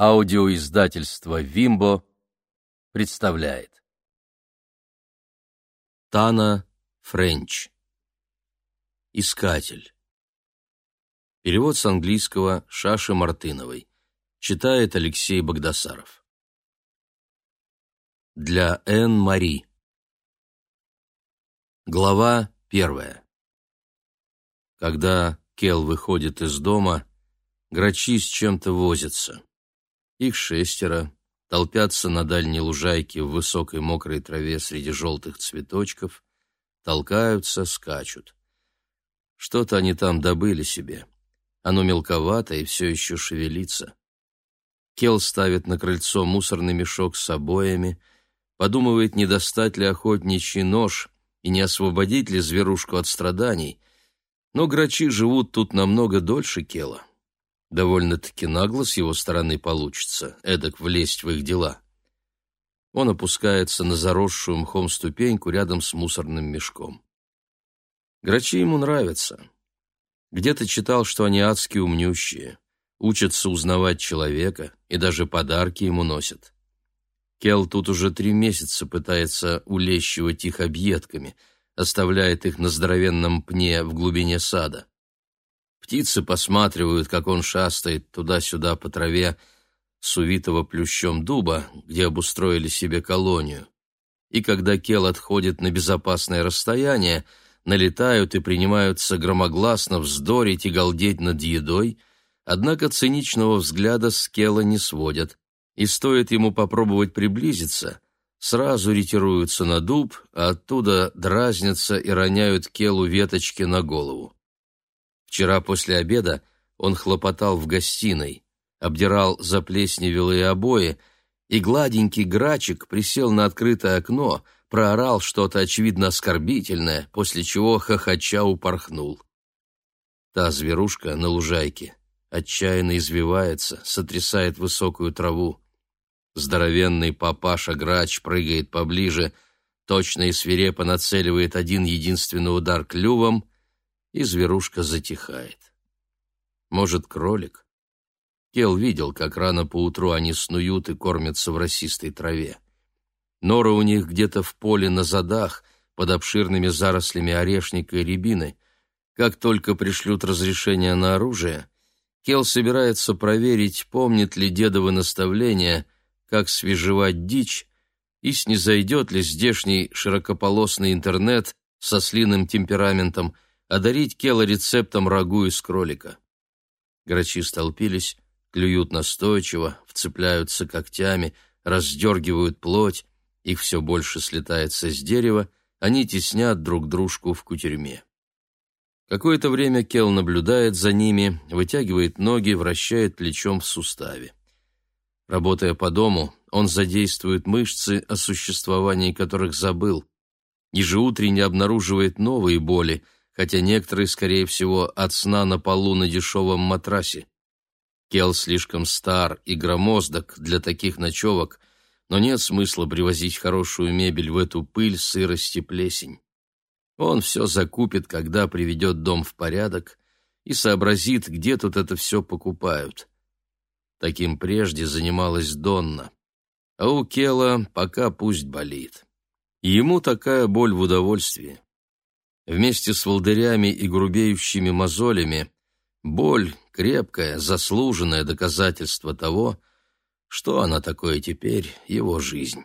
Аудиоиздательство «Вимбо» представляет. Тана Френч. Искатель. Перевод с английского Шаши Мартыновой. Читает Алексей Богдасаров. Для Н. Мари. Глава первая. Когда Кел выходит из дома, грачи с чем-то возятся. Их шестеро, толпятся на дальней лужайке в высокой мокрой траве среди желтых цветочков, толкаются, скачут. Что-то они там добыли себе. Оно мелковато и все еще шевелится. Кел ставит на крыльцо мусорный мешок с обоями, подумывает, не достать ли охотничий нож и не освободить ли зверушку от страданий, но грачи живут тут намного дольше Кела. Довольно-таки нагло с его стороны получится, эдак влезть в их дела. Он опускается на заросшую мхом ступеньку рядом с мусорным мешком. Грачи ему нравятся. Где-то читал, что они адски умнющие, учатся узнавать человека и даже подарки ему носят. Кел тут уже три месяца пытается улещивать их объедками, оставляет их на здоровенном пне в глубине сада. Птицы посматривают, как он шастает туда-сюда по траве с увитого плющом дуба, где обустроили себе колонию. И когда Кел отходит на безопасное расстояние, налетают и принимаются громогласно вздорить и галдеть над едой, однако циничного взгляда с Кела не сводят, и стоит ему попробовать приблизиться, сразу ретируются на дуб, а оттуда дразнятся и роняют Келу веточки на голову. Вчера после обеда он хлопотал в гостиной, обдирал заплесневелые обои, и гладенький грачик присел на открытое окно, проорал что-то очевидно оскорбительное, после чего хохоча упорхнул. Та зверушка на лужайке отчаянно извивается, сотрясает высокую траву. Здоровенный папаша-грач прыгает поближе, точно и свирепо нацеливает один единственный удар клювом — и зверушка затихает. Может, кролик? Кел видел, как рано поутру они снуют и кормятся в росистой траве. Норы у них где-то в поле на задах, под обширными зарослями орешника и рябины. Как только пришлют разрешение на оружие, Кел собирается проверить, помнит ли дедовы наставления, как свежевать дичь, и снизойдет ли здешний широкополосный интернет со слиным темпераментом – одарить Кела рецептом рагу из кролика. Грачи столпились, клюют настойчиво, вцепляются когтями, раздергивают плоть, их все больше слетается с дерева, они теснят друг дружку в кутерьме. Какое-то время Кел наблюдает за ними, вытягивает ноги, вращает плечом в суставе. Работая по дому, он задействует мышцы, о существовании которых забыл. Ежеутренне обнаруживает новые боли – хотя некоторые, скорее всего, от сна на полу на дешевом матрасе. Кел слишком стар и громоздок для таких ночевок, но нет смысла привозить хорошую мебель в эту пыль, сырость и плесень. Он все закупит, когда приведет дом в порядок, и сообразит, где тут это все покупают. Таким прежде занималась Донна. А у Кела пока пусть болит. Ему такая боль в удовольствии. Вместе с волдырями и грубеющими мозолями боль — крепкое, заслуженное доказательство того, что она такое теперь, его жизнь.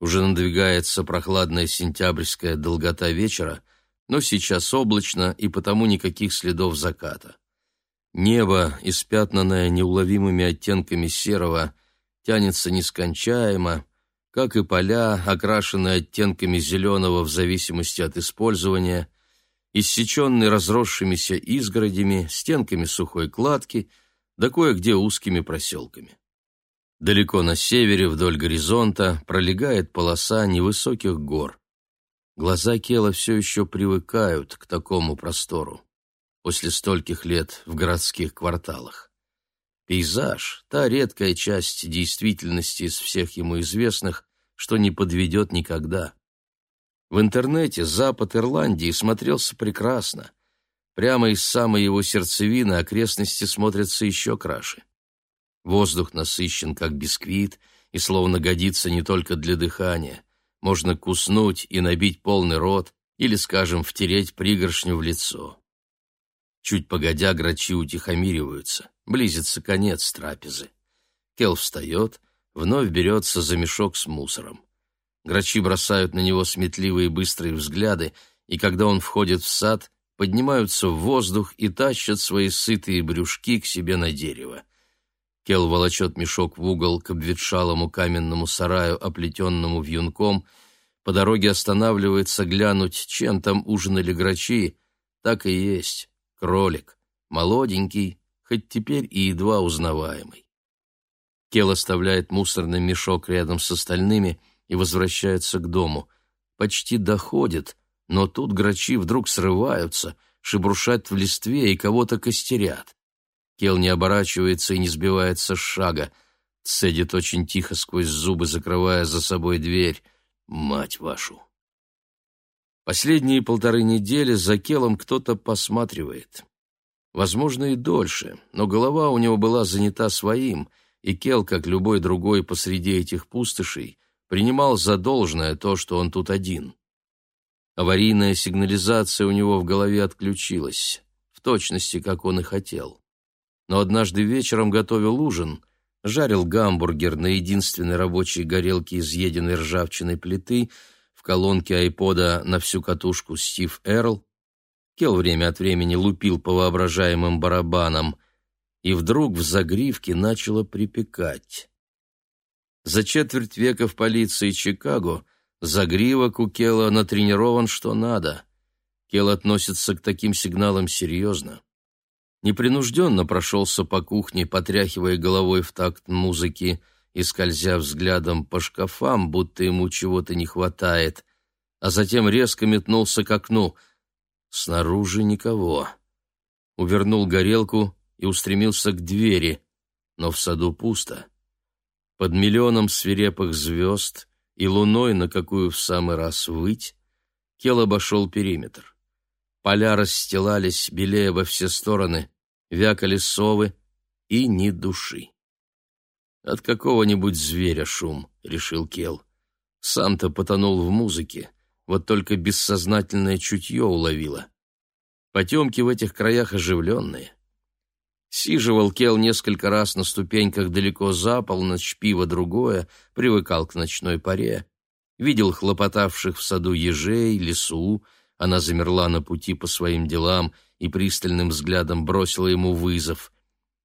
Уже надвигается прохладная сентябрьская долгота вечера, но сейчас облачно и потому никаких следов заката. Небо, испятнанное неуловимыми оттенками серого, тянется нескончаемо, как и поля, окрашенные оттенками зеленого в зависимости от использования, иссеченные разросшимися изгородями, стенками сухой кладки, да кое-где узкими проселками. Далеко на севере, вдоль горизонта, пролегает полоса невысоких гор. Глаза Кела все еще привыкают к такому простору после стольких лет в городских кварталах. Пейзаж — та редкая часть действительности из всех ему известных, что не подведет никогда. В интернете запад Ирландии смотрелся прекрасно. Прямо из самой его сердцевины окрестности смотрятся еще краше. Воздух насыщен, как бисквит, и словно годится не только для дыхания. Можно куснуть и набить полный рот, или, скажем, втереть пригоршню в лицо. Чуть погодя, грачи утихомириваются, близится конец трапезы. Кел встает, вновь берется за мешок с мусором. Грачи бросают на него сметливые быстрые взгляды, и когда он входит в сад, поднимаются в воздух и тащат свои сытые брюшки к себе на дерево. Кел волочет мешок в угол к обветшалому каменному сараю, оплетенному вьюнком, по дороге останавливается глянуть, чем там ужинали грачи. Так и есть. Кролик. Молоденький, хоть теперь и едва узнаваемый. Кел оставляет мусорный мешок рядом с остальными и возвращается к дому. Почти доходит, но тут грачи вдруг срываются, шебрушат в листве и кого-то костерят. Кел не оборачивается и не сбивается с шага. Цедит очень тихо сквозь зубы, закрывая за собой дверь. Мать вашу! Последние полторы недели за Келом кто-то посматривает. Возможно, и дольше, но голова у него была занята своим, и Кел, как любой другой посреди этих пустошей, принимал за должное то, что он тут один. Аварийная сигнализация у него в голове отключилась, в точности, как он и хотел. Но однажды вечером готовил ужин, жарил гамбургер на единственной рабочей горелке изъеденной ржавчиной плиты в колонке айпода на всю катушку Стив Эрл. Кел время от времени лупил по воображаемым барабанам, и вдруг в загривке начало припекать. За четверть века в полиции Чикаго загривок у Кела натренирован что надо. Кел относится к таким сигналам серьезно непринужденно прошелся по кухне, потряхивая головой в такт музыки и скользя взглядом по шкафам, будто ему чего-то не хватает, а затем резко метнулся к окну. Снаружи никого. Увернул горелку и устремился к двери, но в саду пусто. Под миллионом свирепых звезд и луной, на какую в самый раз выть, Кел обошел периметр. Поля расстилались, белее во все стороны, вякали совы и ни души. «От какого-нибудь зверя шум», — решил Кел. Сам-то потонул в музыке, вот только бессознательное чутье уловило. Потемки в этих краях оживленные. Сиживал Кел несколько раз на ступеньках далеко за полночь, пиво другое, привыкал к ночной паре, видел хлопотавших в саду ежей, лесу, она замерла на пути по своим делам и пристальным взглядом бросила ему вызов.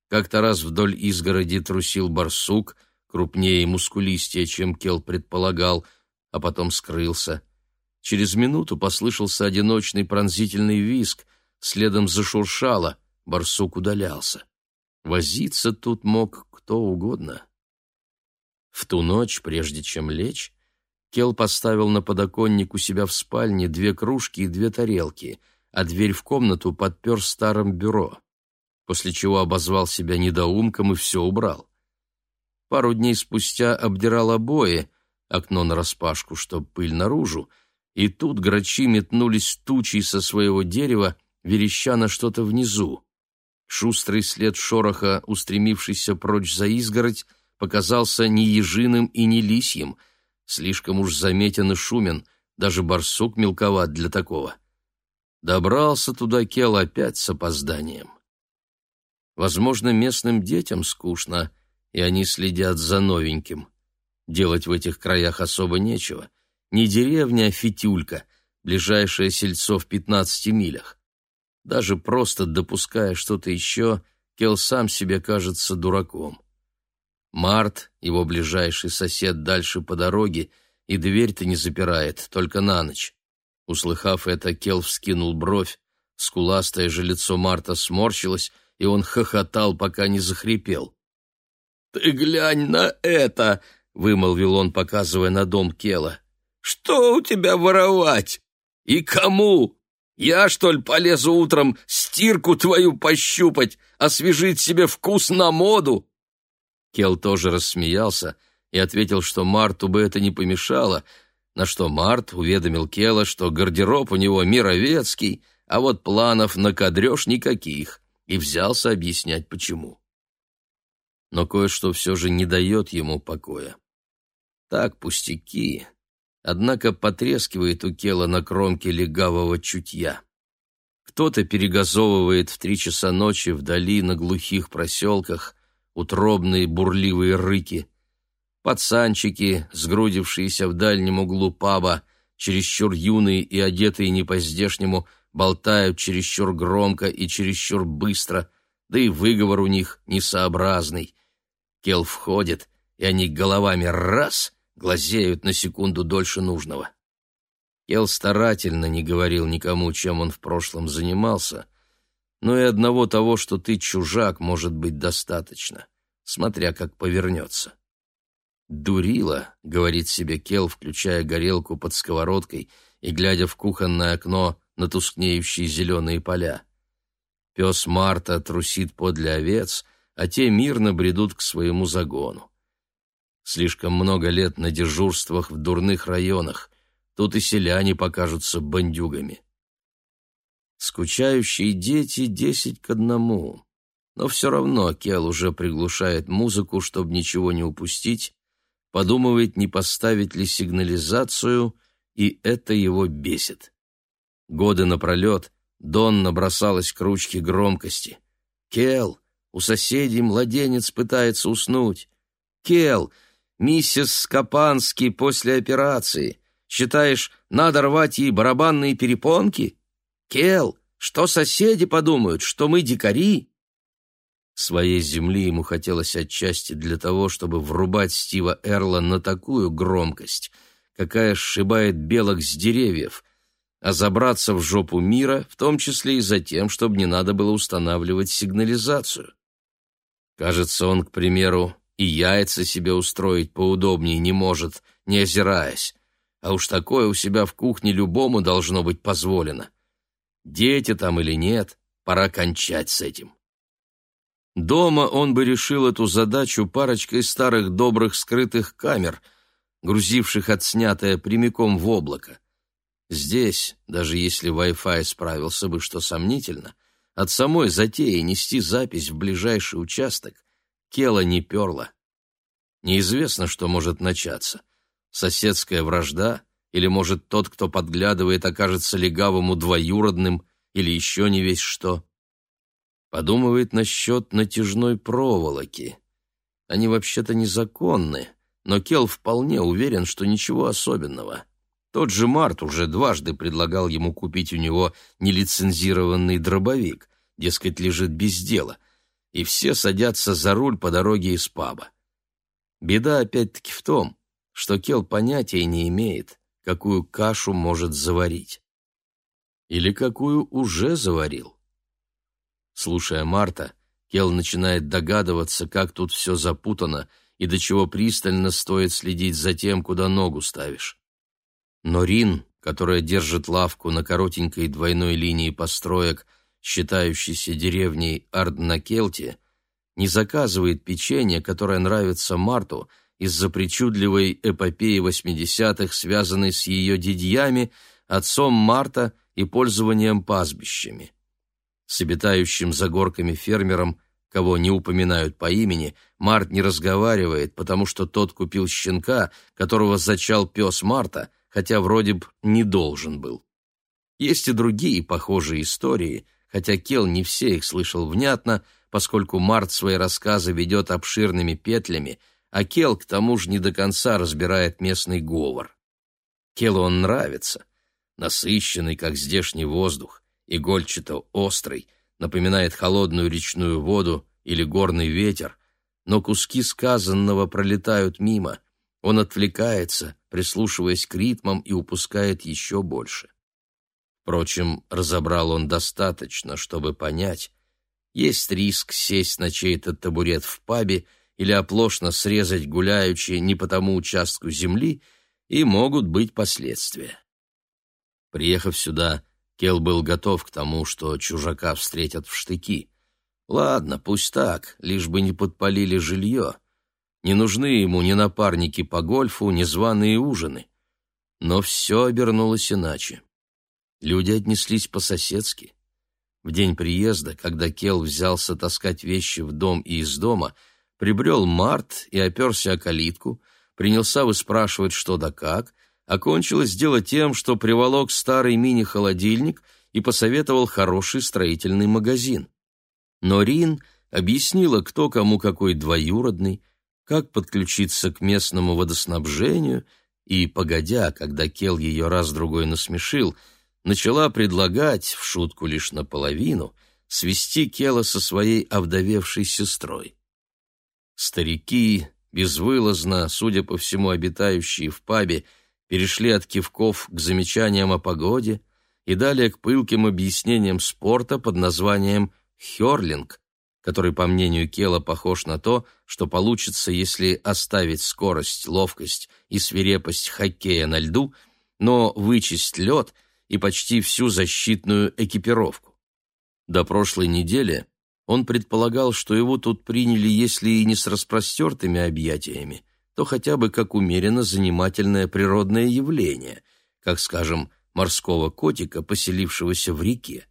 Как-то раз вдоль изгороди трусил барсук, крупнее и мускулистее, чем Кел предполагал, а потом скрылся. Через минуту послышался одиночный пронзительный визг, следом зашуршало, барсук удалялся. Возиться тут мог кто угодно. В ту ночь, прежде чем лечь, Кел поставил на подоконник у себя в спальне две кружки и две тарелки, а дверь в комнату подпер старым бюро, после чего обозвал себя недоумком и все убрал. Пару дней спустя обдирал обои, окно нараспашку, чтоб пыль наружу, и тут грачи метнулись тучей со своего дерева, вереща на что-то внизу. Шустрый след шороха, устремившийся прочь за изгородь, показался не ежиным и не лисьим — Слишком уж заметен и шумен, даже барсук мелковат для такого. Добрался туда Кел опять с опозданием. Возможно, местным детям скучно, и они следят за новеньким. Делать в этих краях особо нечего. Не деревня, а фитюлька, ближайшее сельцо в пятнадцати милях. Даже просто допуская что-то еще, Кел сам себе кажется дураком. Март, его ближайший сосед дальше по дороге, и дверь-то не запирает, только на ночь. Услыхав это, Кел вскинул бровь, скуластое же лицо Марта сморщилось, и он хохотал, пока не захрипел. «Ты глянь на это!» — вымолвил он, показывая на дом Кела. «Что у тебя воровать? И кому? Я, что ли, полезу утром стирку твою пощупать, освежить себе вкус на моду? Кел тоже рассмеялся и ответил, что Марту бы это не помешало, на что Март уведомил Кела, что гардероб у него мировецкий, а вот планов на кадрёж никаких, и взялся объяснять, почему. но кое-что все же не дает ему покоя. Так, пустяки, однако потрескивает у Кела на кромке легавого чутья. Кто-то перегазовывает в три часа ночи вдали на глухих проселках утробные бурливые рыки. Пацанчики, сгрудившиеся в дальнем углу паба, чересчур юные и одетые не по-здешнему, болтают чересчур громко и чересчур быстро, да и выговор у них несообразный. Кел входит, и они головами раз глазеют на секунду дольше нужного. Кел старательно не говорил никому, чем он в прошлом занимался, но и одного того, что ты чужак, может быть достаточно, смотря как повернется. «Дурила», — говорит себе Кел, включая горелку под сковородкой и глядя в кухонное окно на тускнеющие зеленые поля. Пес Марта трусит подле овец, а те мирно бредут к своему загону. Слишком много лет на дежурствах в дурных районах. Тут и селяне покажутся бандюгами. Скучающие дети десять к одному. Но все равно Кел уже приглушает музыку, чтобы ничего не упустить, подумывает, не поставить ли сигнализацию, и это его бесит. Годы напролет Дон набросалась к ручке громкости. «Кел, у соседей младенец пытается уснуть. Кел, миссис Скопанский после операции. Считаешь, надо рвать ей барабанные перепонки? Кел, что соседи подумают, что мы дикари?» Своей земли ему хотелось отчасти для того, чтобы врубать Стива Эрла на такую громкость, какая сшибает белок с деревьев, а забраться в жопу мира, в том числе и за тем, чтобы не надо было устанавливать сигнализацию. Кажется, он, к примеру, и яйца себе устроить поудобнее не может, не озираясь, а уж такое у себя в кухне любому должно быть позволено. Дети там или нет, пора кончать с этим. Дома он бы решил эту задачу парочкой старых добрых скрытых камер, грузивших отснятое прямиком в облако. Здесь, даже если Wi-Fi справился бы, что сомнительно, от самой затеи нести запись в ближайший участок Кела не перла. Неизвестно, что может начаться. Соседская вражда, или, может, тот, кто подглядывает, окажется легавому двоюродным, или еще не весь что. Подумывает насчет натяжной проволоки. Они вообще-то незаконны, но Кел вполне уверен, что ничего особенного. Тот же Март уже дважды предлагал ему купить у него нелицензированный дробовик, дескать, лежит без дела, и все садятся за руль по дороге из паба. Беда опять-таки в том, что Кел понятия не имеет, какую кашу может заварить. Или какую уже заварил. Слушая Марта, Кел начинает догадываться, как тут все запутано и до чего пристально стоит следить за тем, куда ногу ставишь. Но Рин, которая держит лавку на коротенькой двойной линии построек, считающейся деревней Арднакелти, не заказывает печенье, которое нравится Марту из-за причудливой эпопеи восьмидесятых, связанной с ее дядьями, отцом Марта и пользованием пастбищами. С обитающим за горками фермером, кого не упоминают по имени, Март не разговаривает, потому что тот купил щенка, которого зачал пес Марта, хотя вроде бы не должен был. Есть и другие похожие истории, хотя Кел не все их слышал внятно, поскольку Март свои рассказы ведет обширными петлями, а Кел к тому же не до конца разбирает местный говор. Келу он нравится, насыщенный, как здешний воздух, игольчато-острый, напоминает холодную речную воду или горный ветер, но куски сказанного пролетают мимо. Он отвлекается, прислушиваясь к ритмам, и упускает еще больше. Впрочем, разобрал он достаточно, чтобы понять, есть риск сесть на чей-то табурет в пабе или оплошно срезать гуляючи не по тому участку земли, и могут быть последствия. Приехав сюда, Кел был готов к тому, что чужака встретят в штыки. Ладно, пусть так, лишь бы не подпалили жилье. Не нужны ему ни напарники по гольфу, ни званые ужины. Но все обернулось иначе. Люди отнеслись по-соседски. В день приезда, когда Кел взялся таскать вещи в дом и из дома, прибрел Март и оперся о калитку, принялся выспрашивать что да как, окончилось дело тем, что приволок старый мини-холодильник и посоветовал хороший строительный магазин. Но Рин объяснила, кто кому какой двоюродный, как подключиться к местному водоснабжению, и, погодя, когда Кел ее раз-другой насмешил, начала предлагать, в шутку лишь наполовину, свести Кела со своей овдовевшей сестрой. Старики, безвылазно, судя по всему, обитающие в пабе, перешли от кивков к замечаниям о погоде и далее к пылким объяснениям спорта под названием «хёрлинг», который, по мнению Кела, похож на то, что получится, если оставить скорость, ловкость и свирепость хоккея на льду, но вычесть лед и почти всю защитную экипировку. До прошлой недели он предполагал, что его тут приняли, если и не с распростертыми объятиями, то хотя бы как умеренно занимательное природное явление, как, скажем, морского котика, поселившегося в реке.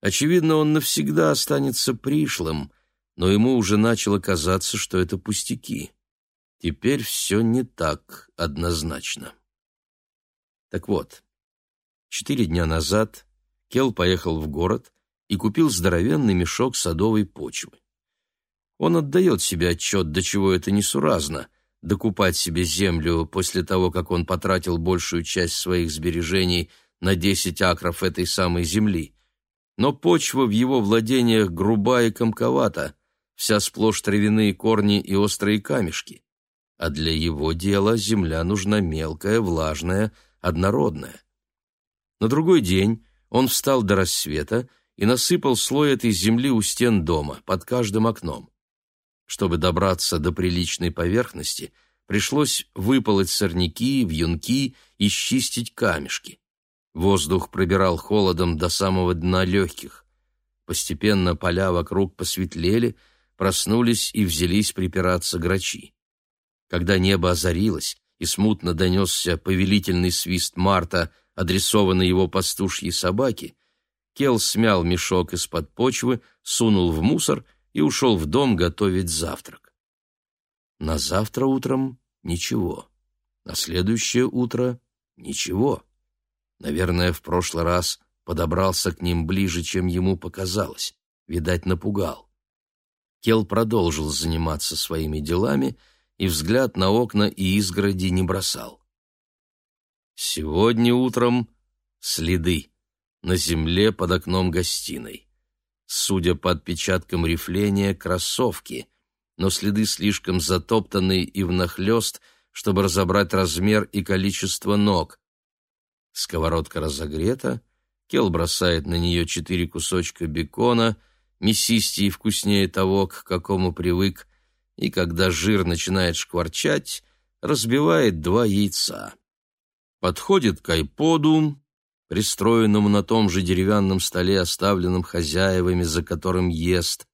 Очевидно, он навсегда останется пришлым, но ему уже начало казаться, что это пустяки. Теперь все не так однозначно. Так вот, четыре дня назад Кел поехал в город и купил здоровенный мешок садовой почвы. Он отдает себе отчет, до чего это несуразно — докупать себе землю после того, как он потратил большую часть своих сбережений на десять акров этой самой земли — но почва в его владениях груба и комковата, вся сплошь травяные корни и острые камешки. А для его дела земля нужна мелкая, влажная, однородная. На другой день он встал до рассвета и насыпал слой этой земли у стен дома, под каждым окном. Чтобы добраться до приличной поверхности, пришлось выполоть сорняки, вьюнки и счистить камешки. Воздух пробирал холодом до самого дна легких. Постепенно поля вокруг посветлели, проснулись и взялись припираться грачи. Когда небо озарилось и смутно донесся повелительный свист Марта, адресованный его пастушьей собаке, Кел смял мешок из-под почвы, сунул в мусор и ушел в дом готовить завтрак. На завтра утром ничего, на следующее утро ничего. Наверное, в прошлый раз подобрался к ним ближе, чем ему показалось. Видать, напугал. Кел продолжил заниматься своими делами и взгляд на окна и изгороди не бросал. Сегодня утром следы на земле под окном гостиной. Судя по отпечаткам рифления, кроссовки, но следы слишком затоптаны и внахлёст, чтобы разобрать размер и количество ног. Сковородка разогрета, Кел бросает на нее четыре кусочка бекона, мясистее и вкуснее того, к какому привык, и когда жир начинает шкварчать, разбивает два яйца. Подходит к айподу, пристроенному на том же деревянном столе, оставленном хозяевами, за которым ест.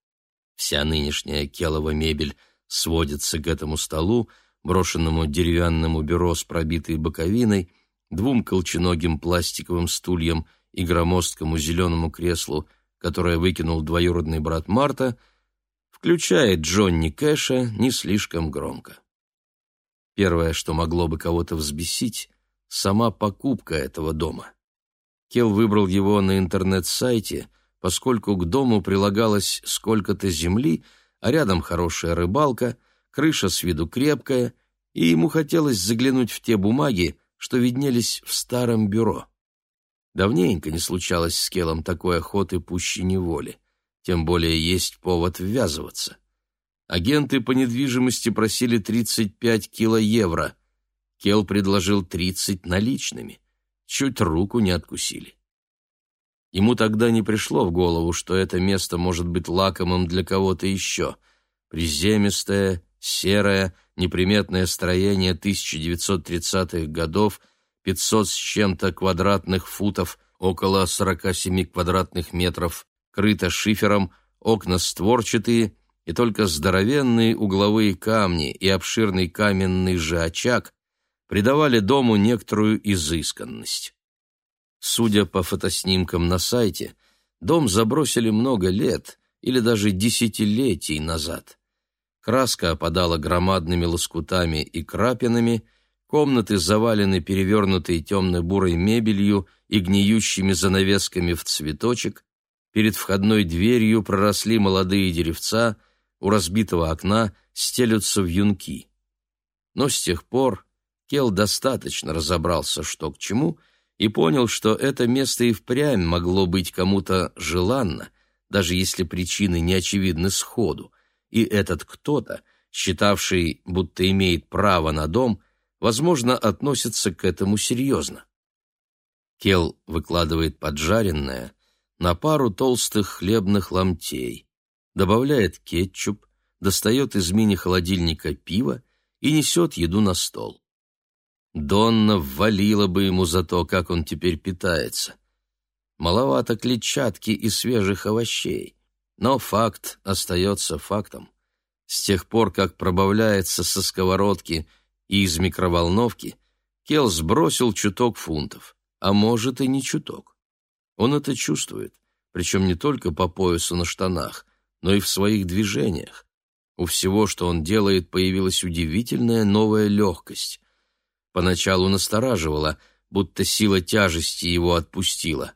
Вся нынешняя келова мебель сводится к этому столу, брошенному деревянному бюро с пробитой боковиной — двум колченогим пластиковым стульям и громоздкому зеленому креслу, которое выкинул двоюродный брат Марта, включает Джонни Кэша не слишком громко. Первое, что могло бы кого-то взбесить, сама покупка этого дома. Кел выбрал его на интернет-сайте, поскольку к дому прилагалось сколько-то земли, а рядом хорошая рыбалка, крыша с виду крепкая, и ему хотелось заглянуть в те бумаги, что виднелись в старом бюро. Давненько не случалось с Келом такой охоты пуще неволи. Тем более есть повод ввязываться. Агенты по недвижимости просили 35 кило евро. Кел предложил 30 наличными. Чуть руку не откусили. Ему тогда не пришло в голову, что это место может быть лакомым для кого-то еще. Приземистое, серое, неприметное строение 1930-х годов, 500 с чем-то квадратных футов, около 47 квадратных метров, крыто шифером, окна створчатые, и только здоровенные угловые камни и обширный каменный же очаг придавали дому некоторую изысканность. Судя по фотоснимкам на сайте, дом забросили много лет или даже десятилетий назад. краска опадала громадными лоскутами и крапинами, комнаты завалены перевернутой темно-бурой мебелью и гниющими занавесками в цветочек, перед входной дверью проросли молодые деревца, у разбитого окна стелются вьюнки. Но с тех пор Кел достаточно разобрался, что к чему, и понял, что это место и впрямь могло быть кому-то желанно, даже если причины не очевидны сходу, и этот кто-то, считавший, будто имеет право на дом, возможно, относится к этому серьезно. Кел выкладывает поджаренное на пару толстых хлебных ломтей, добавляет кетчуп, достает из мини-холодильника пиво и несет еду на стол. Донна ввалила бы ему за то, как он теперь питается. Маловато клетчатки и свежих овощей, но факт остается фактом. С тех пор, как пробавляется со сковородки и из микроволновки, Кел сбросил чуток фунтов, а может и не чуток. Он это чувствует, причем не только по поясу на штанах, но и в своих движениях. У всего, что он делает, появилась удивительная новая легкость. Поначалу настораживала, будто сила тяжести его отпустила,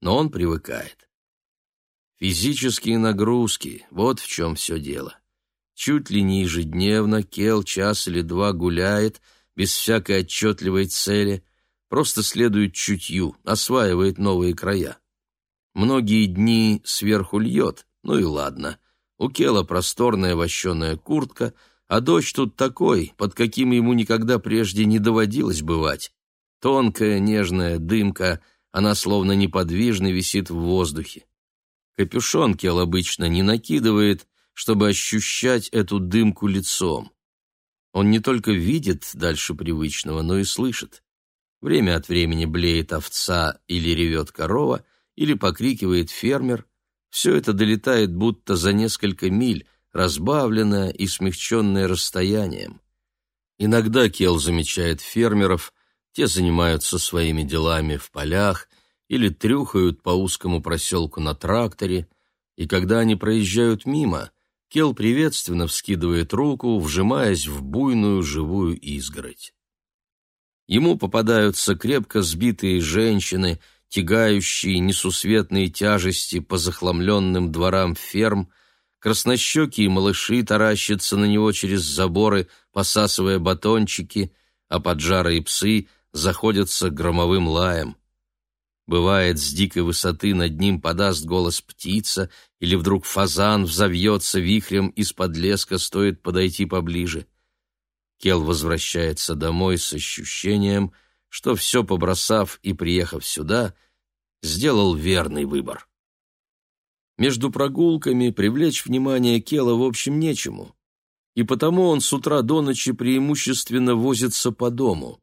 но он привыкает. Физические нагрузки — вот в чем все дело. Чуть ли не ежедневно Кел час или два гуляет, без всякой отчетливой цели, просто следует чутью, осваивает новые края. Многие дни сверху льет, ну и ладно. У Кела просторная вощеная куртка, а дождь тут такой, под каким ему никогда прежде не доводилось бывать. Тонкая, нежная дымка, она словно неподвижно висит в воздухе. Капюшон Кел обычно не накидывает, чтобы ощущать эту дымку лицом. Он не только видит дальше привычного, но и слышит. Время от времени блеет овца или ревет корова, или покрикивает фермер. Все это долетает будто за несколько миль, разбавленное и смягченное расстоянием. Иногда Кел замечает фермеров, те занимаются своими делами в полях или трюхают по узкому проселку на тракторе, и когда они проезжают мимо, Кел приветственно вскидывает руку, вжимаясь в буйную живую изгородь. Ему попадаются крепко сбитые женщины, тягающие несусветные тяжести по захламленным дворам ферм, краснощекие малыши таращатся на него через заборы, посасывая батончики, а поджарые псы заходятся громовым лаем. Бывает, с дикой высоты над ним подаст голос птица, или вдруг фазан взовьется вихрем из-под леска, стоит подойти поближе. Кел возвращается домой с ощущением, что все побросав и приехав сюда, сделал верный выбор. Между прогулками привлечь внимание Кела в общем нечему, и потому он с утра до ночи преимущественно возится по дому.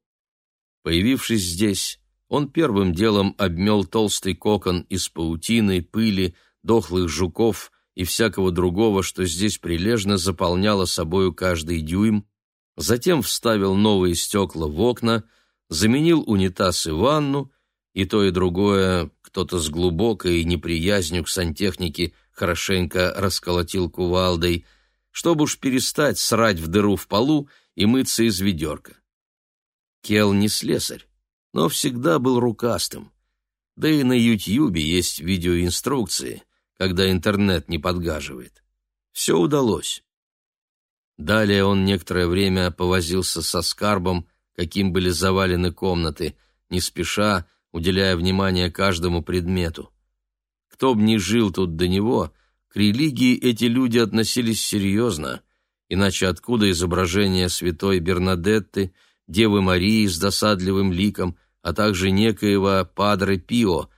Появившись здесь, он первым делом обмел толстый кокон из паутины, пыли, дохлых жуков и всякого другого, что здесь прилежно заполняло собою каждый дюйм, затем вставил новые стекла в окна, заменил унитаз и ванну, и то и другое кто-то с глубокой неприязнью к сантехнике хорошенько расколотил кувалдой, чтобы уж перестать срать в дыру в полу и мыться из ведерка. Кел не слесарь, но всегда был рукастым. Да и на Ютьюбе есть видеоинструкции, когда интернет не подгаживает. Все удалось. Далее он некоторое время повозился со скарбом, каким были завалены комнаты, не спеша, уделяя внимание каждому предмету. Кто б ни жил тут до него, к религии эти люди относились серьезно, иначе откуда изображение святой Бернадетты, Девы Марии с досадливым ликом, а также некоего Падре Пио,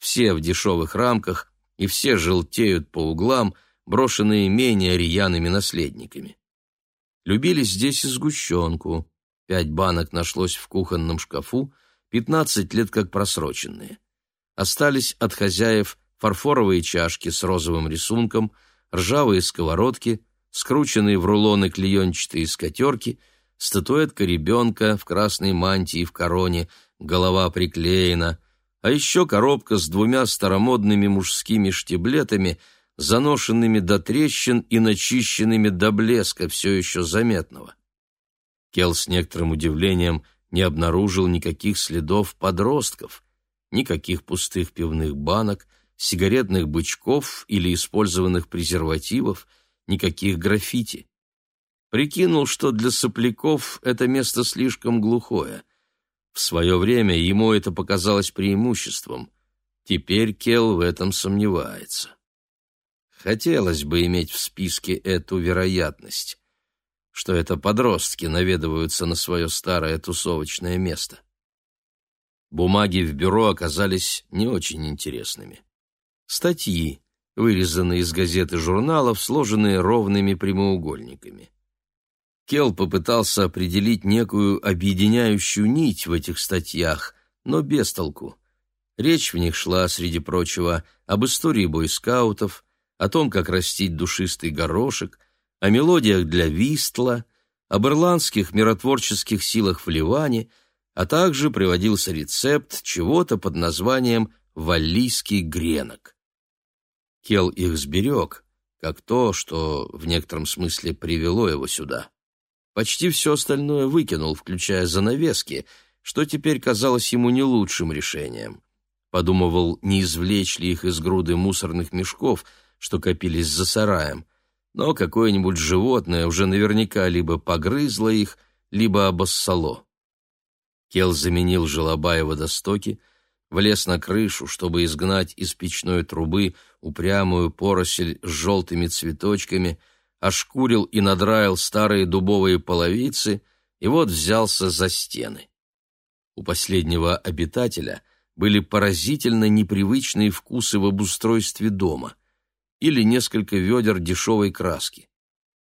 все в дешевых рамках и все желтеют по углам, брошенные менее рьяными наследниками. Любили здесь и сгущенку. Пять банок нашлось в кухонном шкафу, пятнадцать лет как просроченные. Остались от хозяев фарфоровые чашки с розовым рисунком, ржавые сковородки, скрученные в рулоны клеенчатые скатерки, статуэтка ребенка в красной мантии в короне, голова приклеена, а еще коробка с двумя старомодными мужскими штиблетами, заношенными до трещин и начищенными до блеска, все еще заметного. Кел с некоторым удивлением не обнаружил никаких следов подростков, никаких пустых пивных банок, сигаретных бычков или использованных презервативов, никаких граффити. Прикинул, что для сопляков это место слишком глухое. В свое время ему это показалось преимуществом. Теперь Кел в этом сомневается. Хотелось бы иметь в списке эту вероятность, что это подростки наведываются на свое старое тусовочное место. Бумаги в бюро оказались не очень интересными. Статьи, вырезанные из газет и журналов, сложенные ровными прямоугольниками. Келл попытался определить некую объединяющую нить в этих статьях, но без толку. Речь в них шла, среди прочего, об истории бойскаутов, о том, как растить душистый горошек, о мелодиях для вистла, об ирландских миротворческих силах в Ливане, а также приводился рецепт чего-то под названием «валлийский гренок». Кел их сберег, как то, что в некотором смысле привело его сюда. Почти все остальное выкинул, включая занавески, что теперь казалось ему не лучшим решением. Подумывал, не извлечь ли их из груды мусорных мешков, что копились за сараем, но какое-нибудь животное уже наверняка либо погрызло их, либо обоссало. Кел заменил желоба водостоки, влез на крышу, чтобы изгнать из печной трубы упрямую поросель с желтыми цветочками — ошкурил и надраил старые дубовые половицы и вот взялся за стены. У последнего обитателя были поразительно непривычные вкусы в обустройстве дома или несколько ведер дешевой краски.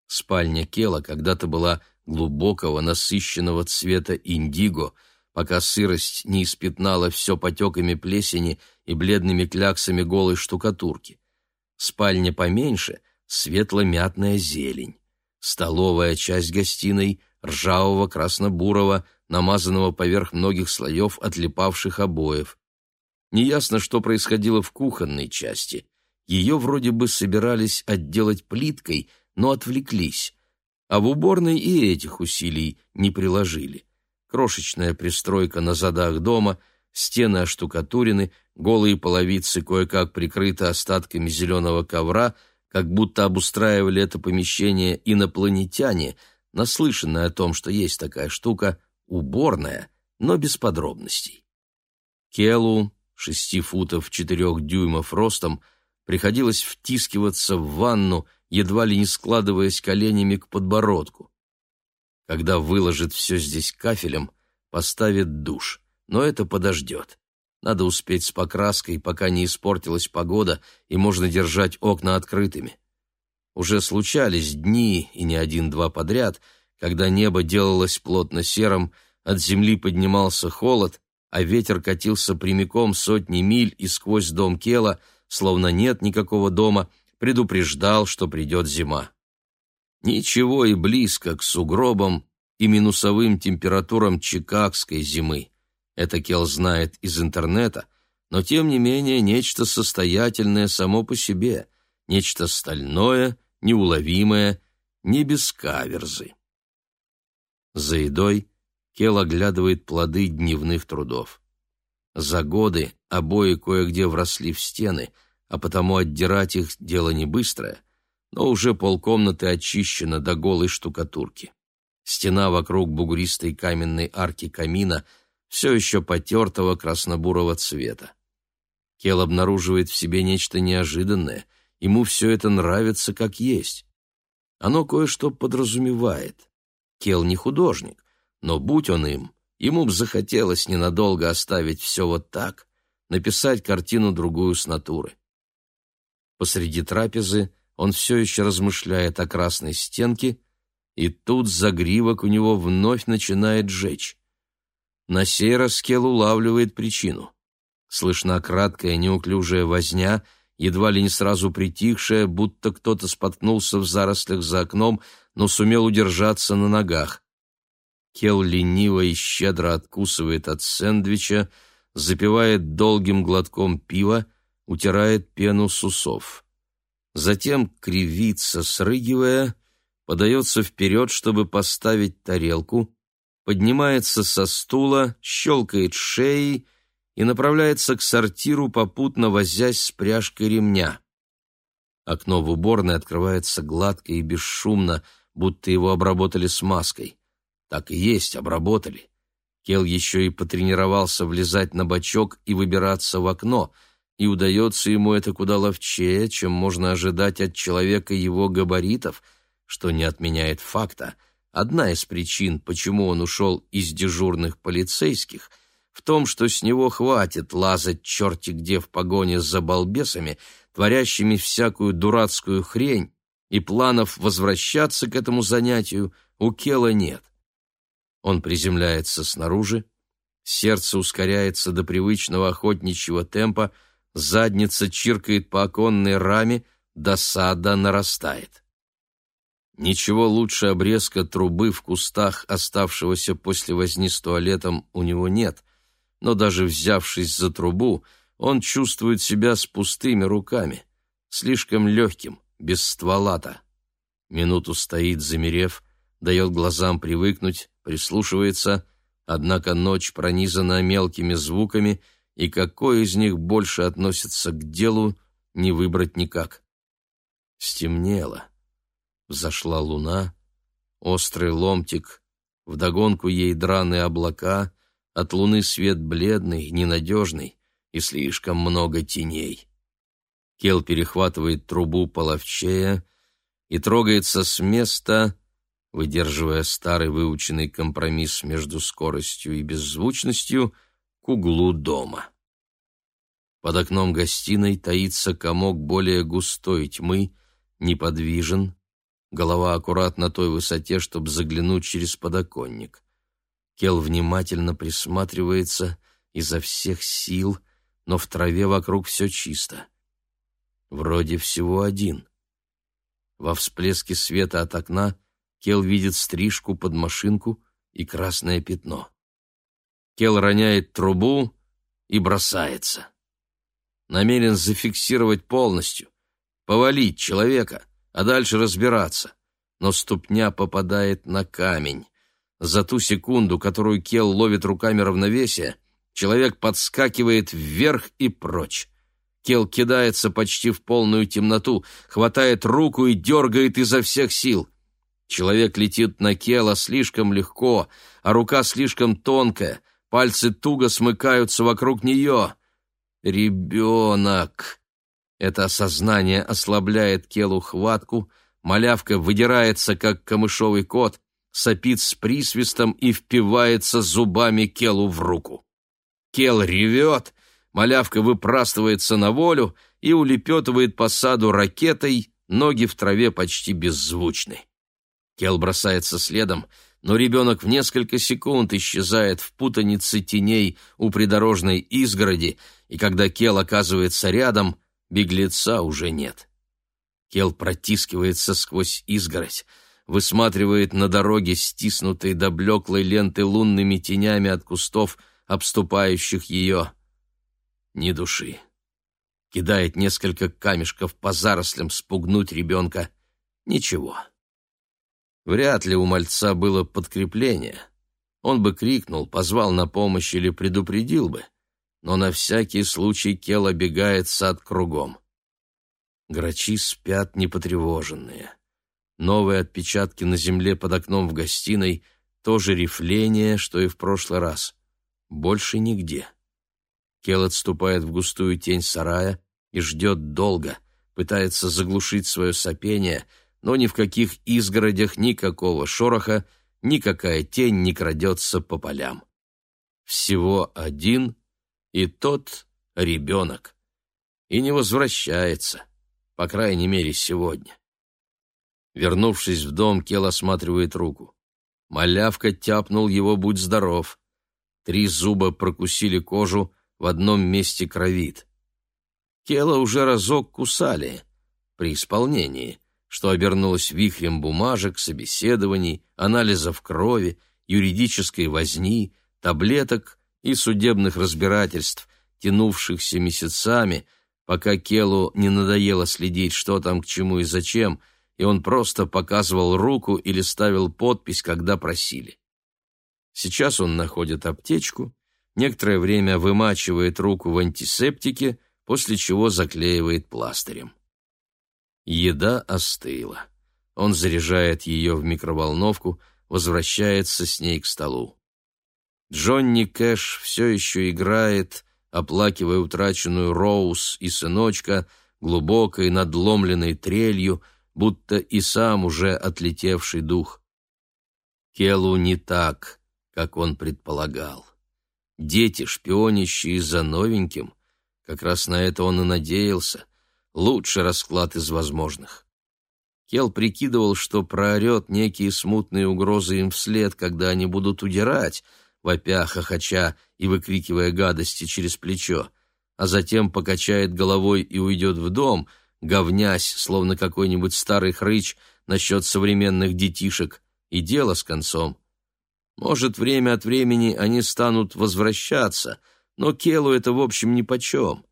Спальня Кела когда-то была глубокого насыщенного цвета индиго, пока сырость не испятнала все потеками плесени и бледными кляксами голой штукатурки. Спальня поменьше светло-мятная зелень. Столовая часть гостиной ржавого красно-бурого, намазанного поверх многих слоев отлипавших обоев. Неясно, что происходило в кухонной части. Ее вроде бы собирались отделать плиткой, но отвлеклись. А в уборной и этих усилий не приложили. Крошечная пристройка на задах дома, стены оштукатурены, голые половицы кое-как прикрыты остатками зеленого ковра — как будто обустраивали это помещение инопланетяне, наслышанные о том, что есть такая штука, уборная, но без подробностей. Келу, шести футов четырех дюймов ростом, приходилось втискиваться в ванну, едва ли не складываясь коленями к подбородку. Когда выложит все здесь кафелем, поставит душ, но это подождет. Надо успеть с покраской, пока не испортилась погода и можно держать окна открытыми. Уже случались дни, и не один-два подряд, когда небо делалось плотно серым, от земли поднимался холод, а ветер катился прямиком сотни миль и сквозь дом Кела, словно нет никакого дома, предупреждал, что придет зима. Ничего и близко к сугробам и минусовым температурам чикагской зимы. Это Кел знает из интернета, но тем не менее нечто состоятельное само по себе, нечто стальное, неуловимое, не без каверзы. За едой Кел оглядывает плоды дневных трудов. За годы обои кое-где вросли в стены, а потому отдирать их дело не быстрое, но уже полкомнаты очищено до голой штукатурки. Стена вокруг бугристой каменной арки камина — все еще потертого краснобурого цвета. Кел обнаруживает в себе нечто неожиданное, ему все это нравится как есть. Оно кое-что подразумевает. Кел не художник, но будь он им, ему бы захотелось ненадолго оставить все вот так, написать картину другую с натуры. Посреди трапезы он все еще размышляет о красной стенке, и тут загривок у него вновь начинает жечь. На сей раз Кел улавливает причину. Слышна краткая неуклюжая возня, едва ли не сразу притихшая, будто кто-то споткнулся в зарослях за окном, но сумел удержаться на ногах. Кел лениво и щедро откусывает от сэндвича, запивает долгим глотком пива, утирает пену с усов. затем кривится, срыгивая, подается вперед, чтобы поставить тарелку, поднимается со стула, щелкает шеей и направляется к сортиру, попутно возясь с пряжкой ремня. Окно в уборной открывается гладко и бесшумно, будто его обработали смазкой. Так и есть, обработали. Кел еще и потренировался влезать на бочок и выбираться в окно, и удается ему это куда ловчее, чем можно ожидать от человека его габаритов, что не отменяет факта. Одна из причин, почему он ушел из дежурных полицейских, в том, что с него хватит лазать черти где в погоне за балбесами, творящими всякую дурацкую хрень, и планов возвращаться к этому занятию у Кела нет. Он приземляется снаружи, сердце ускоряется до привычного охотничьего темпа, задница чиркает по оконной раме, досада нарастает. Ничего лучше обрезка трубы в кустах, оставшегося после возни с туалетом, у него нет, но даже взявшись за трубу, он чувствует себя с пустыми руками, слишком легким, без ствола-то. Минуту стоит, замерев, дает глазам привыкнуть, прислушивается, однако ночь пронизана мелкими звуками, и какой из них больше относится к делу, не выбрать никак. Стемнело. Взошла луна, острый ломтик, вдогонку ей драные облака, от луны свет бледный, ненадежный и слишком много теней. Кел перехватывает трубу половчея и трогается с места, выдерживая старый выученный компромисс между скоростью и беззвучностью, к углу дома. Под окном гостиной таится комок более густой тьмы, неподвижен, голова аккуратно на той высоте, чтобы заглянуть через подоконник. Кел внимательно присматривается изо всех сил, но в траве вокруг все чисто. Вроде всего один. Во всплеске света от окна — Кел видит стрижку под машинку и красное пятно. Кел роняет трубу и бросается. Намерен зафиксировать полностью, повалить человека, а дальше разбираться. Но ступня попадает на камень. За ту секунду, которую Кел ловит руками равновесие, человек подскакивает вверх и прочь. Кел кидается почти в полную темноту, хватает руку и дергает изо всех сил. Человек летит на Кела слишком легко, а рука слишком тонкая, пальцы туго смыкаются вокруг нее. Ребенок! Это осознание ослабляет Келу хватку, малявка выдирается, как камышовый кот, сопит с присвистом и впивается зубами Келу в руку. Кел ревет, малявка выпрастывается на волю и улепетывает по саду ракетой, ноги в траве почти беззвучны. Кел бросается следом, но ребенок в несколько секунд исчезает в путанице теней у придорожной изгороди, и когда Кел оказывается рядом, беглеца уже нет. Кел протискивается сквозь изгородь, высматривает на дороге стиснутые до блеклой ленты лунными тенями от кустов, обступающих ее. Ни души. Кидает несколько камешков по зарослям спугнуть ребенка. Ничего. Вряд ли у мальца было подкрепление. Он бы крикнул, позвал на помощь или предупредил бы. Но на всякий случай Кел обегает сад кругом. Грачи спят непотревоженные. Новые отпечатки на земле под окном в гостиной — тоже рифление, что и в прошлый раз. Больше нигде. Кел отступает в густую тень сарая и ждет долго, пытается заглушить свое сопение — но ни в каких изгородях никакого шороха, никакая тень не крадется по полям. Всего один, и тот ребенок. И не возвращается, по крайней мере, сегодня. Вернувшись в дом, Кел осматривает руку. Малявка тяпнул его «Будь здоров». Три зуба прокусили кожу, в одном месте кровит. Кела уже разок кусали при исполнении — что обернулось вихрем бумажек, собеседований, анализов крови, юридической возни, таблеток и судебных разбирательств, тянувшихся месяцами, пока Келу не надоело следить, что там к чему и зачем, и он просто показывал руку или ставил подпись, когда просили. Сейчас он находит аптечку, некоторое время вымачивает руку в антисептике, после чего заклеивает пластырем. Еда остыла. Он заряжает ее в микроволновку, возвращается с ней к столу. Джонни Кэш все еще играет, оплакивая утраченную Роуз и сыночка глубокой надломленной трелью, будто и сам уже отлетевший дух. Келу не так, как он предполагал. Дети, шпионящие за новеньким, как раз на это он и надеялся, лучший расклад из возможных. Кел прикидывал, что проорет некие смутные угрозы им вслед, когда они будут удирать, вопя, хохоча и выкрикивая гадости через плечо, а затем покачает головой и уйдет в дом, говнясь, словно какой-нибудь старый хрыч насчет современных детишек, и дело с концом. Может, время от времени они станут возвращаться, но Келу это, в общем, нипочем.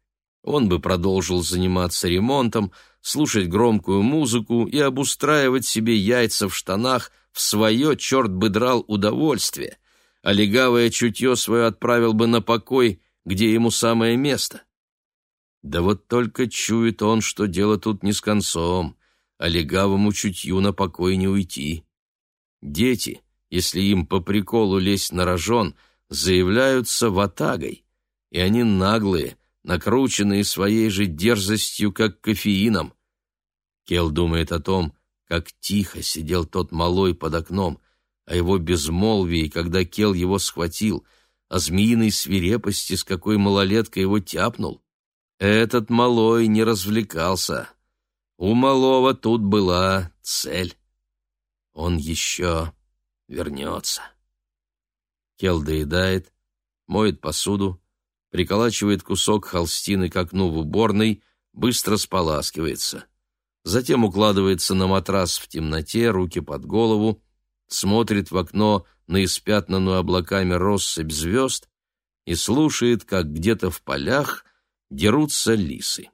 Он бы продолжил заниматься ремонтом, слушать громкую музыку и обустраивать себе яйца в штанах в свое, черт бы драл, удовольствие, а легавое чутье свое отправил бы на покой, где ему самое место. Да вот только чует он, что дело тут не с концом, а легавому чутью на покой не уйти. Дети, если им по приколу лезть на рожон, заявляются ватагой, и они наглые, накрученные своей же дерзостью, как кофеином. Кел думает о том, как тихо сидел тот малой под окном, о его безмолвии, когда Кел его схватил, о змеиной свирепости, с какой малолетка его тяпнул. Этот малой не развлекался. У малого тут была цель. Он еще вернется. Кел доедает, моет посуду, приколачивает кусок холстины к окну в уборной, быстро споласкивается. Затем укладывается на матрас в темноте, руки под голову, смотрит в окно на испятнанную облаками россыпь звезд и слушает, как где-то в полях дерутся лисы.